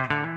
Mm-hmm.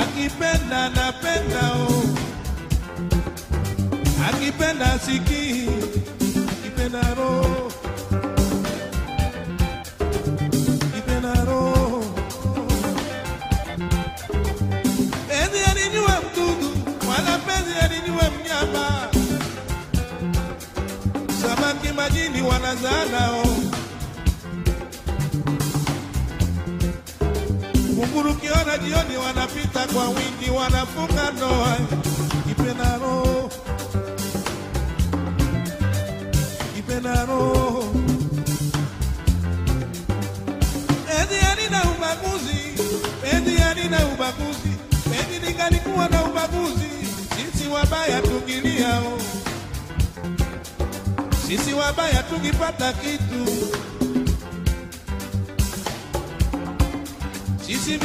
Akipenda napenda o, akipenda siki, akipenda ro Penzi alinyua mdudu, wala penzi alinyua mnyama. Samaki majini wanazanao, kunguru kiona jioni wanapita kwa wingi, wanafunga ndoa. Ipenaro, Ipenaro. Penzi halina ubaguzi, penzi halina ubaguzi, penzi lingalikuwa na ubaguzi, sisi wabaya tungiliao, sisi wabaya tungipata kitu, sisi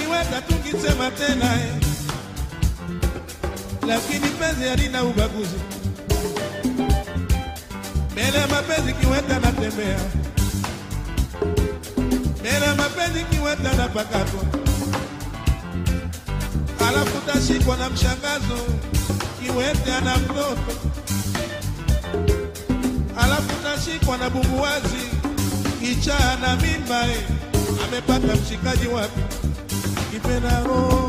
tukisema tena eh. Lakini penzi halina ubaguzi, mbele ya mapenzi kiweta natembea mbele ya mapenzi kiweta na pakato, alafu tashikwa na mshangazo, kiwete ana mtoto, alafu tashikwa na bumbuwazi, kichaa na mimba eh. amepata mshikaji wapi? Kipenda roho,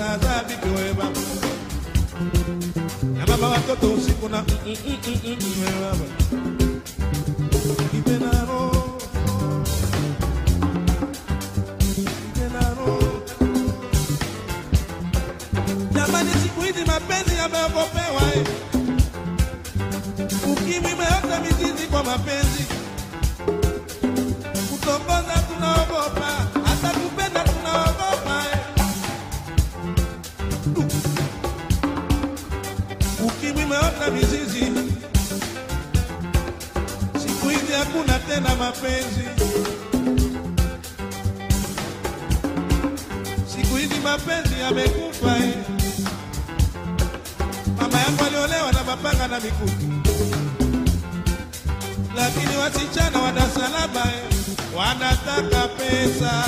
umewazaazaa vipi wewe baba? Na baba watoto usiku na mm, mm, mm, wewe baba. Jamani, siku hizi mapenzi yameogopewa eh. Ukimwi imeota mizizi kwa mapenzi, kutongoza tunaogopa, Ukimwi imeota mizizi, siku hizi hakuna tena mapenzi. Siku hizi mapenzi yamekufa eh. Mama yangu aliolewa na mapanga na mikuki, lakini wasichana wa Dar es Salaam eh, wanataka pesa.